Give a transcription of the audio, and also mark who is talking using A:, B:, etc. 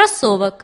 A: кроссовок.